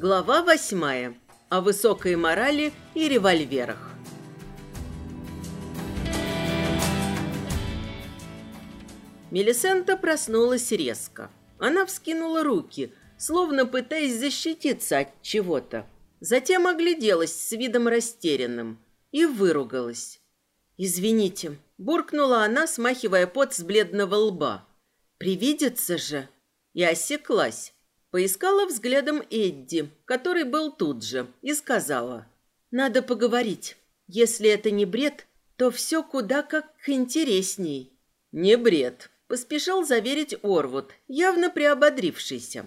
Глава восьмая. О высокой морали и револьверах. Мелисента проснулась резко. Она вскинула руки, словно пытаясь защититься от чего-то. Затем огляделась с видом растерянным и выругалась. «Извините», – буркнула она, смахивая пот с бледного лба. «Привидится же!» И осеклась. Поискала взглядом Эдди, который был тут же, и сказала. «Надо поговорить. Если это не бред, то все куда как интересней». «Не бред», — поспешил заверить Орвуд, явно приободрившийся.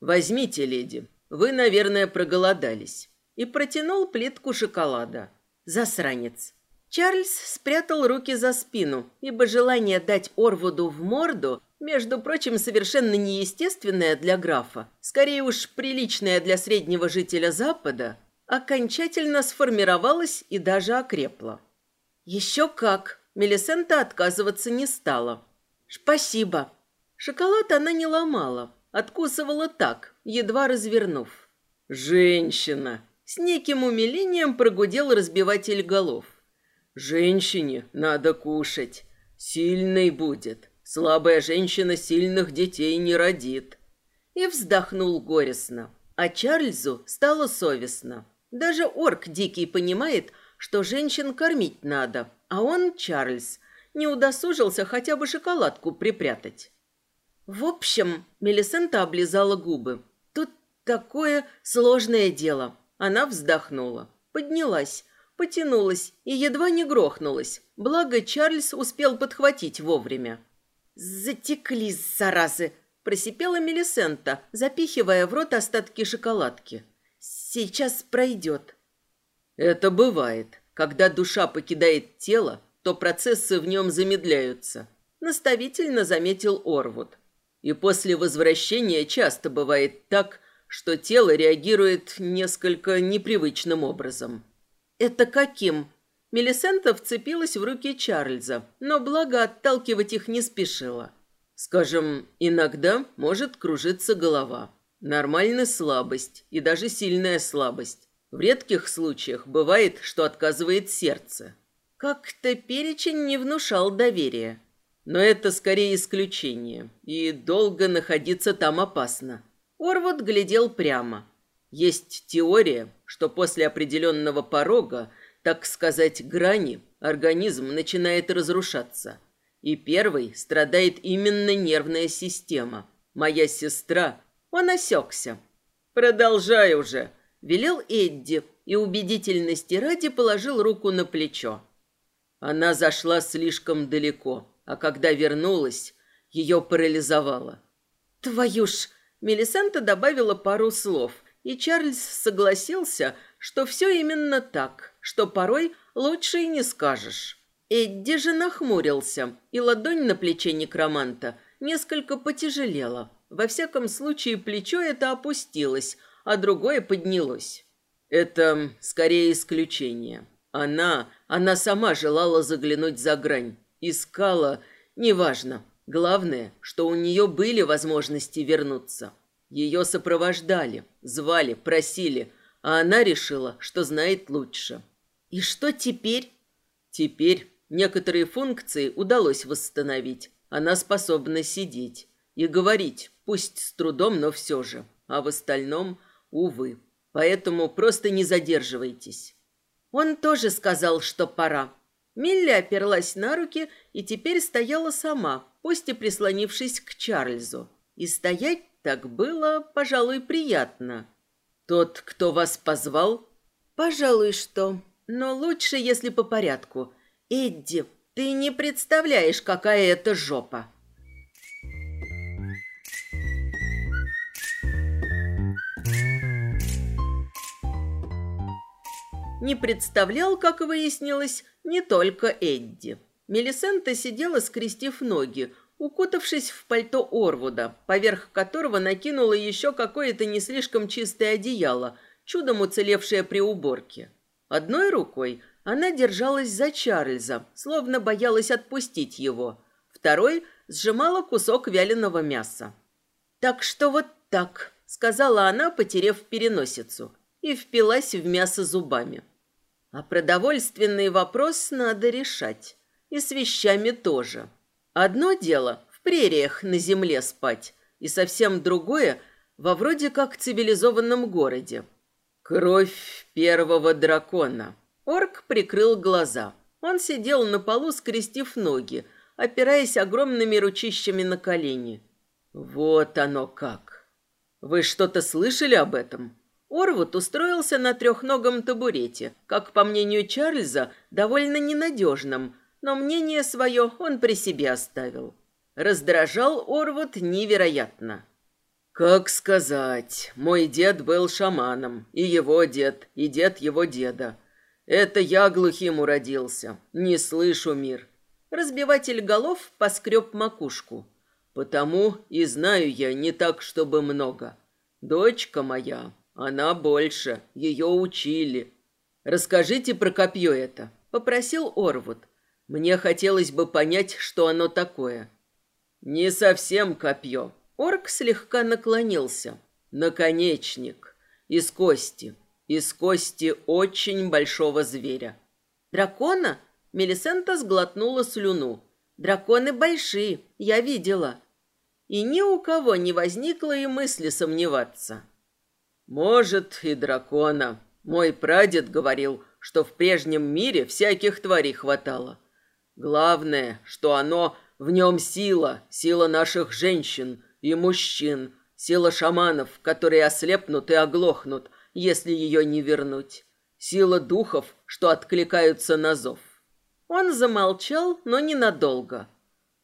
«Возьмите, леди, вы, наверное, проголодались». И протянул плитку шоколада. Засранец. Чарльз спрятал руки за спину, ибо желание дать Орвуду в морду между прочим, совершенно неестественная для графа, скорее уж приличная для среднего жителя Запада, окончательно сформировалась и даже окрепла. Еще как! Мелисента отказываться не стала. «Спасибо!» Шоколад она не ломала, откусывала так, едва развернув. «Женщина!» С неким умилением прогудел разбиватель голов. «Женщине надо кушать. Сильной будет. Слабая женщина сильных детей не родит. И вздохнул горестно. А Чарльзу стало совестно. Даже орк дикий понимает, что женщин кормить надо, а он, Чарльз, не удосужился хотя бы шоколадку припрятать. В общем, Мелисента облизала губы. Тут такое сложное дело. Она вздохнула, поднялась, потянулась и едва не грохнулась. Благо Чарльз успел подхватить вовремя. «Затеклись, заразы!» – просипела Мелисента, запихивая в рот остатки шоколадки. «Сейчас пройдет». «Это бывает. Когда душа покидает тело, то процессы в нем замедляются», – наставительно заметил Орвуд. «И после возвращения часто бывает так, что тело реагирует несколько непривычным образом». «Это каким?» Мелисента вцепилась в руки Чарльза, но благо отталкивать их не спешила. Скажем, иногда может кружиться голова. Нормальная слабость и даже сильная слабость. В редких случаях бывает, что отказывает сердце. Как-то перечень не внушал доверия. Но это скорее исключение, и долго находиться там опасно. Орвуд глядел прямо. Есть теория, что после определенного порога так сказать, грани, организм начинает разрушаться. И первый страдает именно нервная система. Моя сестра, он осекся. «Продолжай уже», — велел Эдди и убедительности ради положил руку на плечо. Она зашла слишком далеко, а когда вернулась, ее парализовало. «Твою ж!» Мелисента добавила пару слов, и Чарльз согласился, что все именно так, что порой лучше и не скажешь. Эдди же нахмурился, и ладонь на плече некроманта несколько потяжелела. Во всяком случае, плечо это опустилось, а другое поднялось. Это скорее исключение. Она, она сама желала заглянуть за грань. Искала, неважно. Главное, что у нее были возможности вернуться. Ее сопровождали, звали, просили, а она решила, что знает лучше. И что теперь? Теперь некоторые функции удалось восстановить. Она способна сидеть и говорить, пусть с трудом, но все же. А в остальном, увы. Поэтому просто не задерживайтесь. Он тоже сказал, что пора. Милли оперлась на руки и теперь стояла сама, пусть и прислонившись к Чарльзу. И стоять так было, пожалуй, приятно. Тот, кто вас позвал? Пожалуй, что но лучше, если по порядку. Эдди, ты не представляешь, какая это жопа. Не представлял, как выяснилось, не только Эдди. Мелисента сидела, скрестив ноги, укутавшись в пальто Орвуда, поверх которого накинула еще какое-то не слишком чистое одеяло, чудом уцелевшее при уборке. Одной рукой она держалась за Чарльза, словно боялась отпустить его. Второй сжимала кусок вяленого мяса. «Так что вот так», сказала она, потерев переносицу, и впилась в мясо зубами. А продовольственный вопрос надо решать. И с вещами тоже. Одно дело в прериях на земле спать, и совсем другое во вроде как цивилизованном городе. Кровь первого дракона. Орк прикрыл глаза. Он сидел на полу, скрестив ноги, опираясь огромными ручищами на колени. Вот оно как. Вы что-то слышали об этом? Орвуд устроился на трехногом табурете, как, по мнению Чарльза, довольно ненадежном, но мнение свое он при себе оставил. Раздражал Орвуд невероятно. Как сказать, мой дед был шаманом, и его дед, и дед его деда. Это я глухим уродился, не слышу мир. Разбиватель голов поскреб макушку. Потому и знаю я не так, чтобы много. Дочка моя, она больше, ее учили. Расскажите про копье это, попросил Орвуд. Мне хотелось бы понять, что оно такое. Не совсем копье. Орк слегка наклонился. Наконечник. Из кости. Из кости очень большого зверя. Дракона? Мелисента сглотнула слюну. Драконы большие, я видела. И ни у кого не возникло и мысли сомневаться. Может, и дракона. Мой прадед говорил, что в прежнем мире всяких тварей хватало. Главное, что оно в нем сила, сила наших женщин и мужчин, сила шаманов, которые ослепнут и оглохнут, если ее не вернуть, сила духов, что откликаются на зов. Он замолчал, но ненадолго.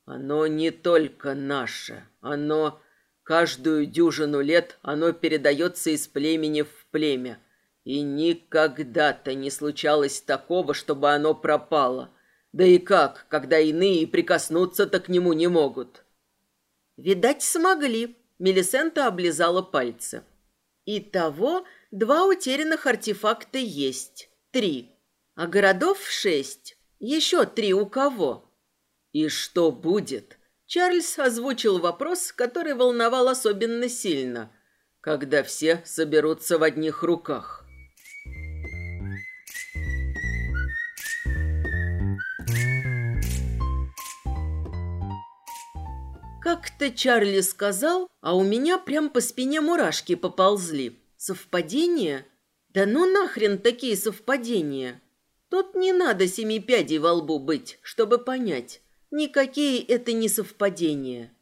Оно не только наше, оно Каждую дюжину лет оно передается из племени в племя. И никогда-то не случалось такого, чтобы оно пропало. Да и как, когда иные прикоснуться-то к нему не могут? Видать, смогли. Мелисента облизала пальцы. Итого два утерянных артефакта есть. Три. А городов шесть. Еще три у кого? И что будет, Чарльз озвучил вопрос, который волновал особенно сильно, когда все соберутся в одних руках. Как-то Чарли сказал, а у меня прям по спине мурашки поползли. Совпадение? Да ну нахрен такие совпадения? Тут не надо семи пядей во лбу быть, чтобы понять. Никакие это не совпадения.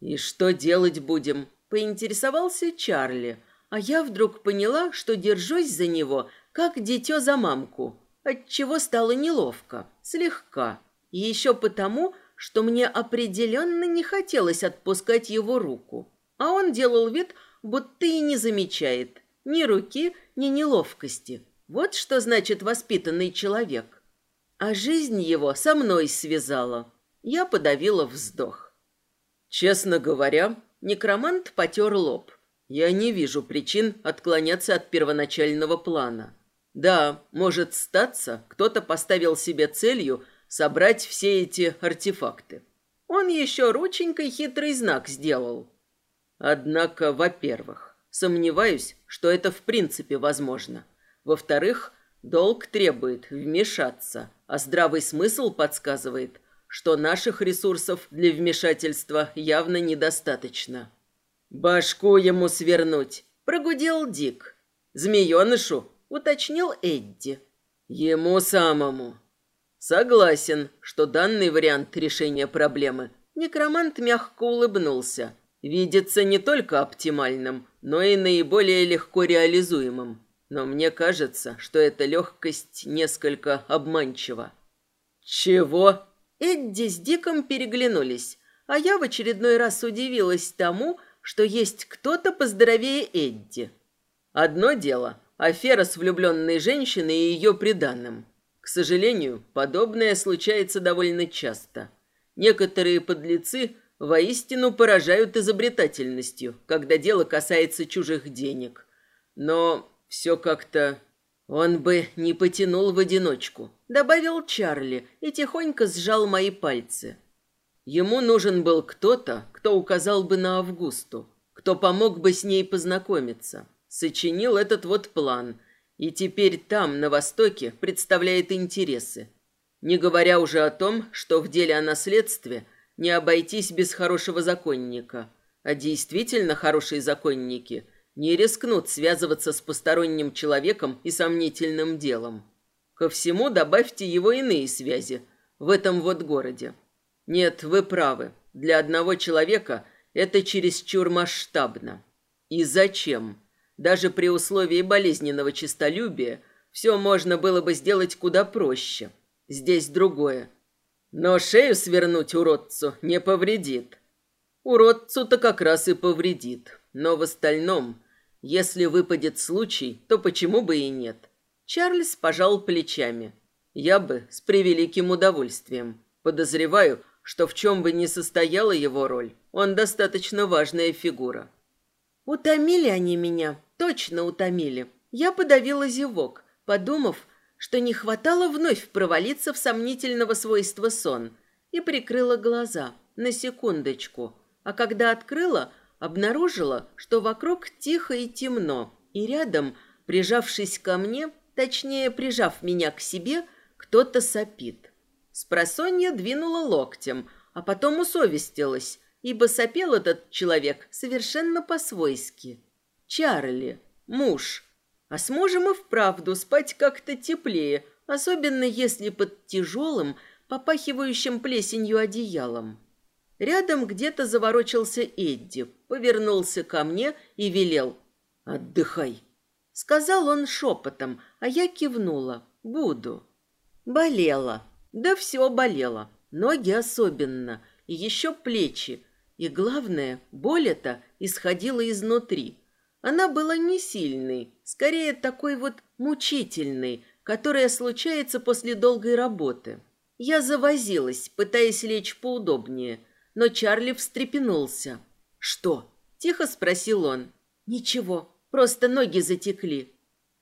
И что делать будем? Поинтересовался Чарли, а я вдруг поняла, что держусь за него, как дитё за мамку, отчего стало неловко, слегка. И еще потому, что мне определенно не хотелось отпускать его руку. А он делал вид, будто и не замечает ни руки, ни неловкости. Вот что значит воспитанный человек. А жизнь его со мной связала. Я подавила вздох. Честно говоря, некромант потер лоб. Я не вижу причин отклоняться от первоначального плана. Да, может статься, кто-то поставил себе целью собрать все эти артефакты. Он еще рученькой хитрый знак сделал. Однако, во-первых, сомневаюсь, что это в принципе возможно. Во-вторых, долг требует вмешаться, а здравый смысл подсказывает – что наших ресурсов для вмешательства явно недостаточно. «Башку ему свернуть», — прогудел Дик. «Змеенышу», — уточнил Эдди. «Ему самому». «Согласен, что данный вариант решения проблемы Некромант мягко улыбнулся. Видится не только оптимальным, но и наиболее легко реализуемым. Но мне кажется, что эта легкость несколько обманчива. «Чего?» Эдди с Диком переглянулись, а я в очередной раз удивилась тому, что есть кто-то поздоровее Эдди. Одно дело – афера с влюбленной женщиной и ее приданным. Сожалению, подобное случается довольно часто. Некоторые подлецы воистину поражают изобретательностью, когда дело касается чужих денег. Но все как-то он бы не потянул в одиночку, добавил Чарли и тихонько сжал мои пальцы. Ему нужен был кто-то, кто указал бы на Августу, кто помог бы с ней познакомиться. Сочинил этот вот план, и теперь там, на Востоке, представляет интересы. Не говоря уже о том, что в деле о наследстве не обойтись без хорошего законника. А действительно хорошие законники не рискнут связываться с посторонним человеком и сомнительным делом. Ко всему добавьте его иные связи в этом вот городе. Нет, вы правы. Для одного человека это чересчур масштабно. И зачем? Даже при условии болезненного честолюбия все можно было бы сделать куда проще. Здесь другое. Но шею свернуть уродцу не повредит. Уродцу-то как раз и повредит. Но в остальном, если выпадет случай, то почему бы и нет? Чарльз пожал плечами. Я бы с превеликим удовольствием. Подозреваю, что в чем бы ни состояла его роль, он достаточно важная фигура. Утомили они меня, точно утомили. Я подавила зевок, подумав, что не хватало вновь провалиться в сомнительного свойства сон, и прикрыла глаза на секундочку, а когда открыла, обнаружила, что вокруг тихо и темно, и рядом, прижавшись ко мне, точнее, прижав меня к себе, кто-то сопит. Спросонья двинула локтем, а потом усовестилась, ибо сопел этот человек совершенно по-свойски. Чарли, муж. А с мужем и вправду спать как-то теплее, особенно если под тяжелым, попахивающим плесенью одеялом. Рядом где-то заворочился Эдди, повернулся ко мне и велел «Отдыхай». Сказал он шепотом, а я кивнула «Буду». Болела. Да все болело. Ноги особенно. И еще плечи. И главное, боль эта исходила изнутри. Она была не сильной, скорее такой вот мучительной, которая случается после долгой работы. Я завозилась, пытаясь лечь поудобнее, но Чарли встрепенулся. «Что?» – тихо спросил он. «Ничего, просто ноги затекли».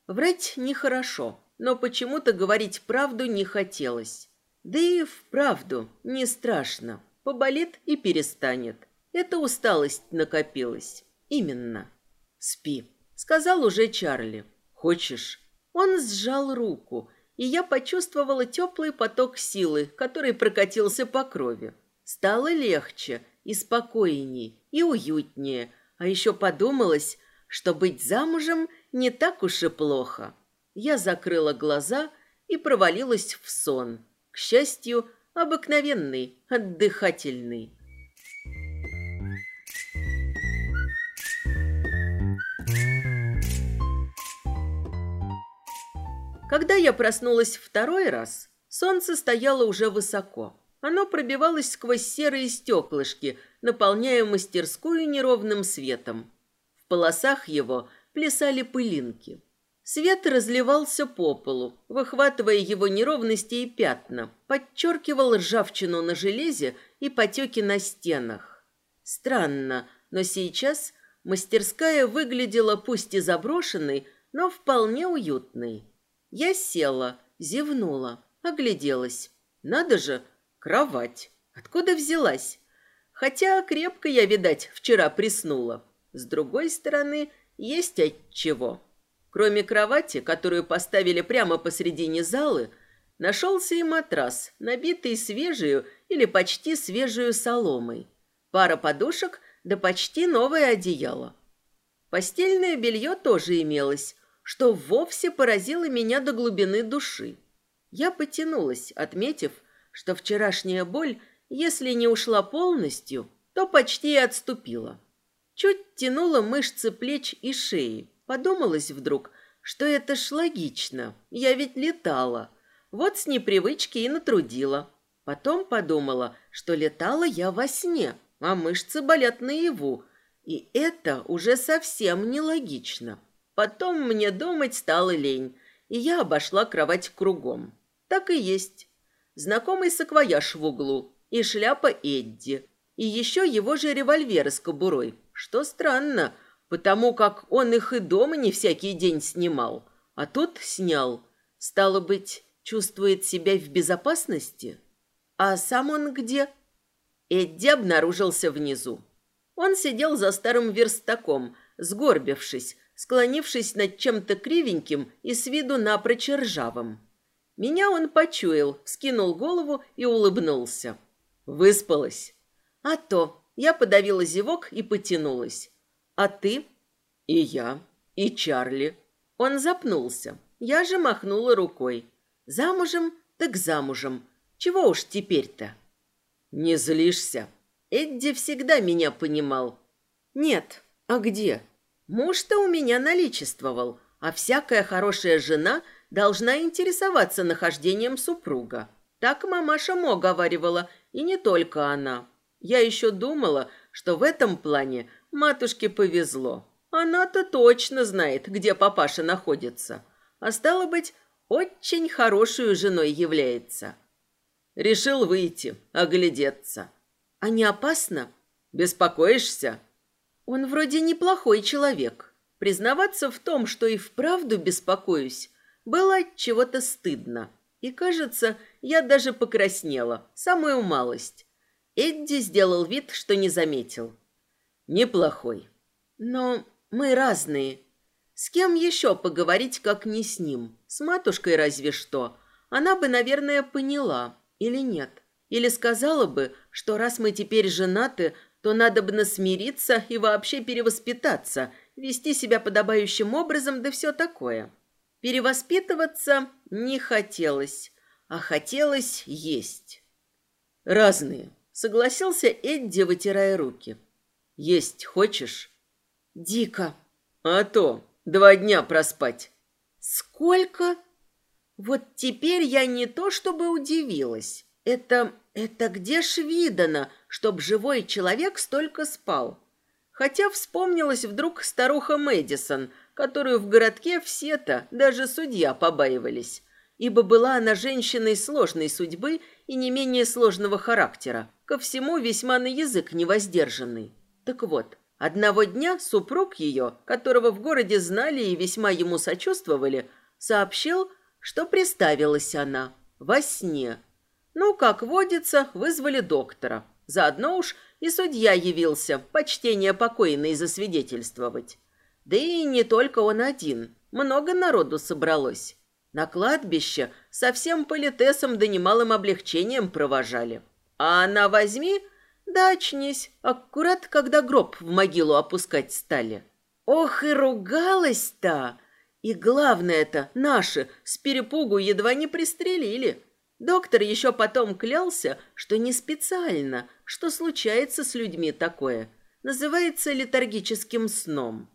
Врать нехорошо, но почему-то говорить правду не хотелось. Да и вправду не страшно. Поболит и перестанет. Это усталость накопилась. Именно. Спи, сказал уже Чарли. Хочешь? Он сжал руку, и я почувствовала теплый поток силы, который прокатился по крови. Стало легче и спокойней, и уютнее, а еще подумалось, что быть замужем не так уж и плохо. Я закрыла глаза и провалилась в сон, к счастью, обыкновенный, отдыхательный. Когда я проснулась второй раз, солнце стояло уже высоко. Оно пробивалось сквозь серые стеклышки, наполняя мастерскую неровным светом. В полосах его плясали пылинки. Свет разливался по полу, выхватывая его неровности и пятна, подчеркивал ржавчину на железе и потеки на стенах. Странно, но сейчас мастерская выглядела пусть и заброшенной, но вполне уютной. Я села, зевнула, огляделась. Надо же, кровать. Откуда взялась? Хотя крепко я, видать, вчера приснула. С другой стороны, есть от чего. Кроме кровати, которую поставили прямо посредине залы, нашелся и матрас, набитый свежую или почти свежую соломой. Пара подушек да почти новое одеяло. Постельное белье тоже имелось, что вовсе поразило меня до глубины души. Я потянулась, отметив, что вчерашняя боль, если не ушла полностью, то почти и отступила. Чуть тянула мышцы плеч и шеи, Подумалось вдруг, что это ж логично. Я ведь летала. Вот с непривычки и натрудила. Потом подумала, что летала я во сне, а мышцы болят наяву. И это уже совсем нелогично. Потом мне думать стало лень, и я обошла кровать кругом. Так и есть. Знакомый саквояж в углу и шляпа Эдди. И еще его же револьвер с кобурой. Что странно, — потому как он их и дома не всякий день снимал, а тут снял. Стало быть, чувствует себя в безопасности? А сам он где? Эдди обнаружился внизу. Он сидел за старым верстаком, сгорбившись, склонившись над чем-то кривеньким и с виду напрочь ржавым. Меня он почуял, скинул голову и улыбнулся. Выспалась. А то я подавила зевок и потянулась. А ты? И я, и Чарли. Он запнулся. Я же махнула рукой. Замужем, так замужем. Чего уж теперь-то? Не злишься? Эдди всегда меня понимал. Нет, а где? Муж-то у меня наличествовал, а всякая хорошая жена должна интересоваться нахождением супруга. Так мамаша Мо говаривала, и не только она. Я еще думала, что в этом плане матушке повезло. Она-то точно знает, где папаша находится. А стало быть, очень хорошую женой является. Решил выйти, оглядеться. А не опасно? Беспокоишься? Он вроде неплохой человек. Признаваться в том, что и вправду беспокоюсь, было чего-то стыдно. И, кажется, я даже покраснела, самую малость. Эдди сделал вид, что не заметил. Неплохой. Но мы разные. С кем еще поговорить, как не с ним? С матушкой разве что. Она бы, наверное, поняла. Или нет. Или сказала бы, что раз мы теперь женаты, то надо бы насмириться и вообще перевоспитаться, вести себя подобающим образом, да все такое. Перевоспитываться не хотелось, а хотелось есть. Разные, согласился Эдди, вытирая руки. Есть хочешь? Дико. А то, два дня проспать. Сколько? Вот теперь я не то чтобы удивилась. Это... это где ж видано, чтоб живой человек столько спал? Хотя вспомнилась вдруг старуха Мэдисон, которую в городке все-то, даже судья, побаивались, ибо была она женщиной сложной судьбы и не менее сложного характера, ко всему весьма на язык невоздержанный. Так вот, одного дня супруг ее, которого в городе знали и весьма ему сочувствовали, сообщил, что приставилась она во сне. Ну, как водится, вызвали доктора. Заодно уж и судья явился, почтение покойной засвидетельствовать. Да и не только он один, много народу собралось. На кладбище со всем политесом да немалым облегчением провожали. А она возьми, да очнись, аккурат, когда гроб в могилу опускать стали. Ох и ругалась-то! И главное-то, наши с перепугу едва не пристрелили. Доктор еще потом клялся, что не специально, что случается с людьми такое. Называется летаргическим сном.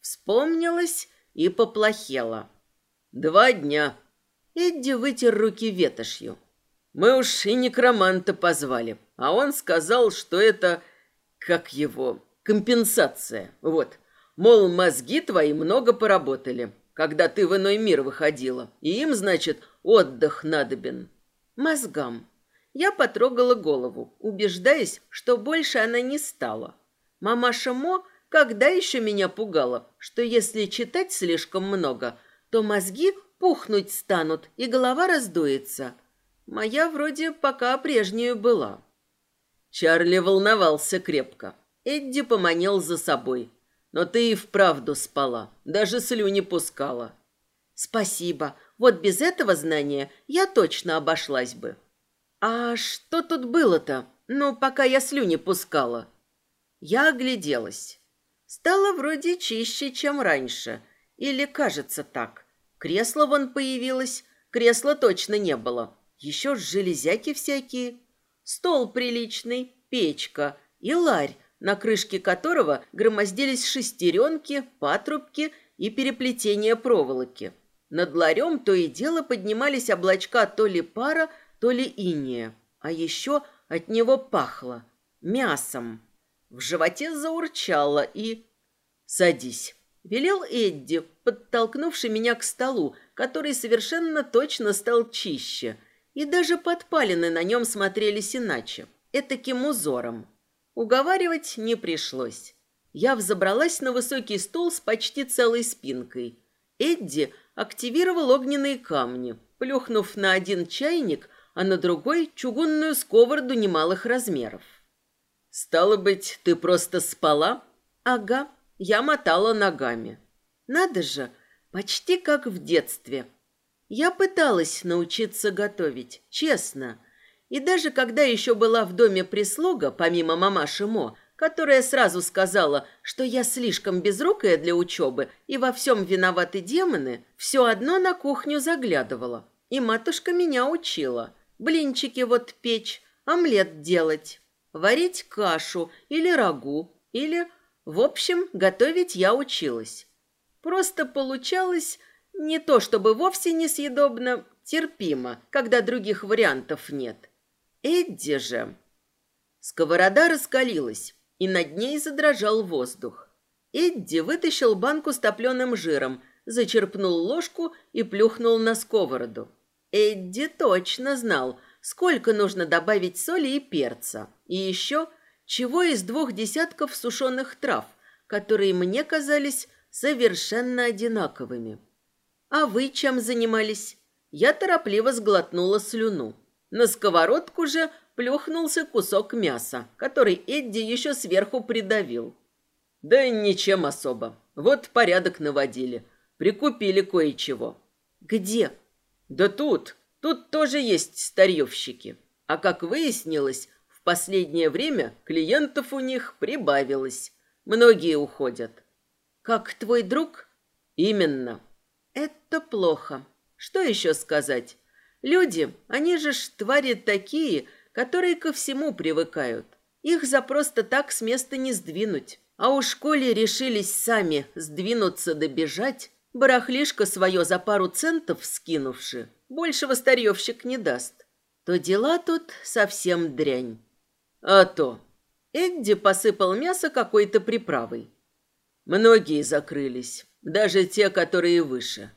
Вспомнилось и поплохело. Два дня. Эдди вытер руки ветошью. Мы уж и некроманта позвали, а он сказал, что это, как его, компенсация. Вот, Мол, мозги твои много поработали, когда ты в иной мир выходила, и им, значит, отдых надобен. Мозгам. Я потрогала голову, убеждаясь, что больше она не стала. Мамаша Мо когда еще меня пугала, что если читать слишком много, то мозги пухнуть станут и голова раздуется. Моя вроде пока прежнюю была. Чарли волновался крепко. Эдди поманил за собой. Но ты и вправду спала, даже слюни пускала. Спасибо. Вот без этого знания я точно обошлась бы. А что тут было-то? Ну, пока я слюни пускала. Я огляделась. Стало вроде чище, чем раньше. Или кажется так. Кресло вон появилось. Кресла точно не было. Еще железяки всякие. Стол приличный, печка и ларь, на крышке которого громоздились шестеренки, патрубки и переплетения проволоки. Над ларем то и дело поднимались облачка то ли пара, то ли иния. А еще от него пахло мясом. В животе заурчало и... «Садись», — велел Эдди, подтолкнувший меня к столу, который совершенно точно стал чище, и даже подпалины на нем смотрелись иначе, этаким узором. Уговаривать не пришлось. Я взобралась на высокий стул с почти целой спинкой. Эдди активировал огненные камни, плюхнув на один чайник, а на другой чугунную сковороду немалых размеров. Стало быть, ты просто спала? Ага, я мотала ногами. Надо же, почти как в детстве. Я пыталась научиться готовить, честно. И даже когда еще была в доме прислуга, помимо мамаши Мо, которая сразу сказала, что я слишком безрукая для учебы и во всем виноваты демоны, все одно на кухню заглядывала. И матушка меня учила. Блинчики вот печь, омлет делать, варить кашу или рагу, или... В общем, готовить я училась. Просто получалось не то чтобы вовсе несъедобно, терпимо, когда других вариантов нет. Эдди же... Сковорода раскалилась, и над ней задрожал воздух. Эдди вытащил банку с топленым жиром, зачерпнул ложку и плюхнул на сковороду. Эдди точно знал, сколько нужно добавить соли и перца. И еще чего из двух десятков сушеных трав, которые мне казались совершенно одинаковыми. «А вы чем занимались?» Я торопливо сглотнула слюну. На сковородку же плюхнулся кусок мяса, который Эдди еще сверху придавил. Да ничем особо. Вот порядок наводили. Прикупили кое-чего. Где? Да тут. Тут тоже есть старьевщики. А как выяснилось, в последнее время клиентов у них прибавилось. Многие уходят. Как твой друг? Именно. Это плохо. Что еще сказать? Люди, они же ж твари такие, которые ко всему привыкают. Их за просто так с места не сдвинуть. А уж коли решились сами сдвинуться да бежать, барахлишко свое за пару центов скинувши, большего старьевщик не даст, то дела тут совсем дрянь. А то. Эдди посыпал мясо какой-то приправой. Многие закрылись, даже те, которые выше.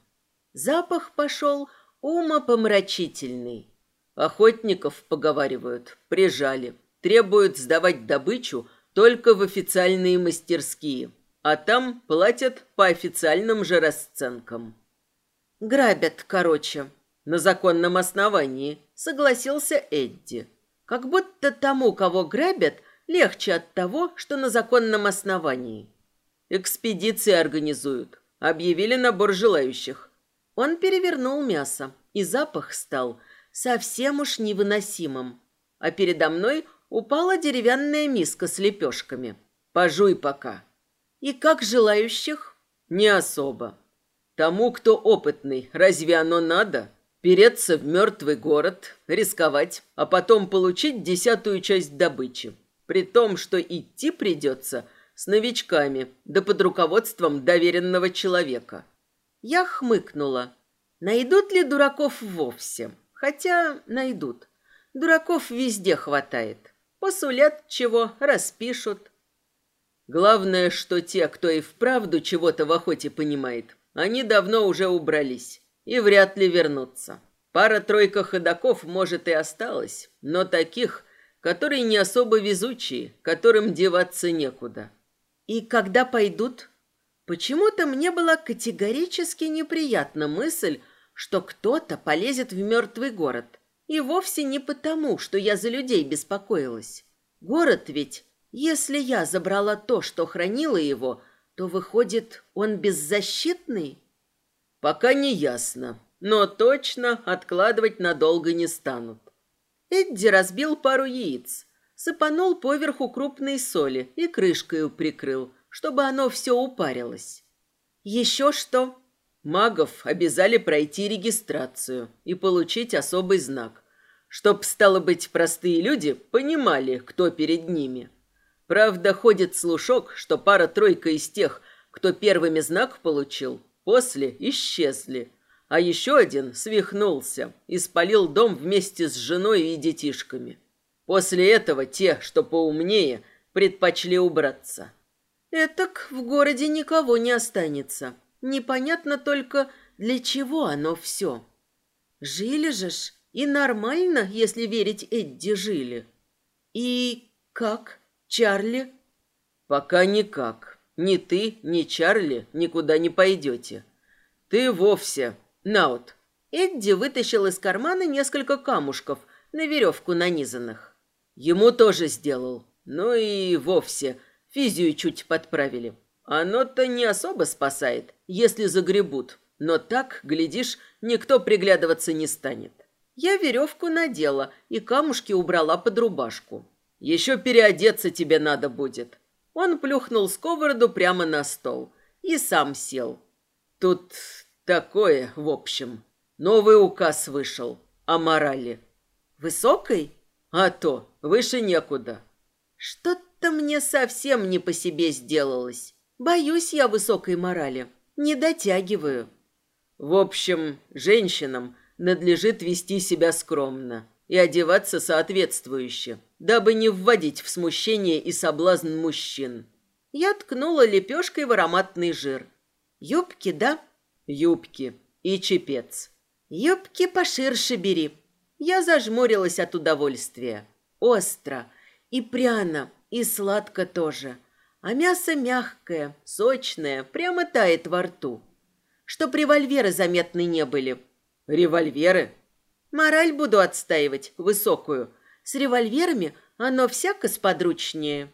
Запах пошел умопомрачительный. Охотников, поговаривают, прижали. Требуют сдавать добычу только в официальные мастерские, а там платят по официальным же расценкам. Грабят, короче, на законном основании, согласился Эдди. Как будто тому, кого грабят, легче от того, что на законном основании. Экспедиции организуют. Объявили набор желающих. Он перевернул мясо, и запах стал – совсем уж невыносимым. А передо мной упала деревянная миска с лепешками. Пожуй пока. И как желающих? Не особо. Тому, кто опытный, разве оно надо? Переться в мертвый город, рисковать, а потом получить десятую часть добычи. При том, что идти придется с новичками, да под руководством доверенного человека. Я хмыкнула. Найдут ли дураков вовсе? Хотя найдут. Дураков везде хватает. Посулят чего, распишут. Главное, что те, кто и вправду чего-то в охоте понимает, они давно уже убрались и вряд ли вернутся. Пара-тройка ходаков, может, и осталось, но таких, которые не особо везучие, которым деваться некуда. И когда пойдут? Почему-то мне была категорически неприятна мысль, что кто-то полезет в мертвый город. И вовсе не потому, что я за людей беспокоилась. Город ведь, если я забрала то, что хранило его, то, выходит, он беззащитный? Пока не ясно, но точно откладывать надолго не станут. Эдди разбил пару яиц, сыпанул поверху крупной соли и крышкой прикрыл, чтобы оно все упарилось. Еще что? Магов обязали пройти регистрацию и получить особый знак, чтоб, стало быть, простые люди понимали, кто перед ними. Правда, ходит слушок, что пара-тройка из тех, кто первыми знак получил, после исчезли, а еще один свихнулся и спалил дом вместе с женой и детишками. После этого те, что поумнее, предпочли убраться. Этак в городе никого не останется. Непонятно только, для чего оно все. Жили же ж, и нормально, если верить Эдди, жили. И как, Чарли? Пока никак. Ни ты, ни Чарли никуда не пойдете. Ты вовсе... Наут. Эдди вытащил из кармана несколько камушков, на веревку нанизанных. Ему тоже сделал. Ну и вовсе физию чуть подправили. Оно-то не особо спасает, если загребут. Но так, глядишь, никто приглядываться не станет. Я веревку надела и камушки убрала под рубашку. Еще переодеться тебе надо будет. Он плюхнул сковороду прямо на стол и сам сел. Тут такое, в общем. Новый указ вышел о морали. Высокой? А то, выше некуда. Что-то мне совсем не по себе сделалось. Боюсь я высокой морали. Не дотягиваю. В общем, женщинам надлежит вести себя скромно и одеваться соответствующе, дабы не вводить в смущение и соблазн мужчин. Я ткнула лепешкой в ароматный жир. Юбки, да? Юбки и чепец. Юбки поширше бери. Я зажмурилась от удовольствия. Остро и пряно, и сладко тоже. А мясо мягкое, сочное, прямо тает во рту. Чтоб револьверы заметны не были. Револьверы? Мораль буду отстаивать, высокую. С револьверами оно всяко сподручнее.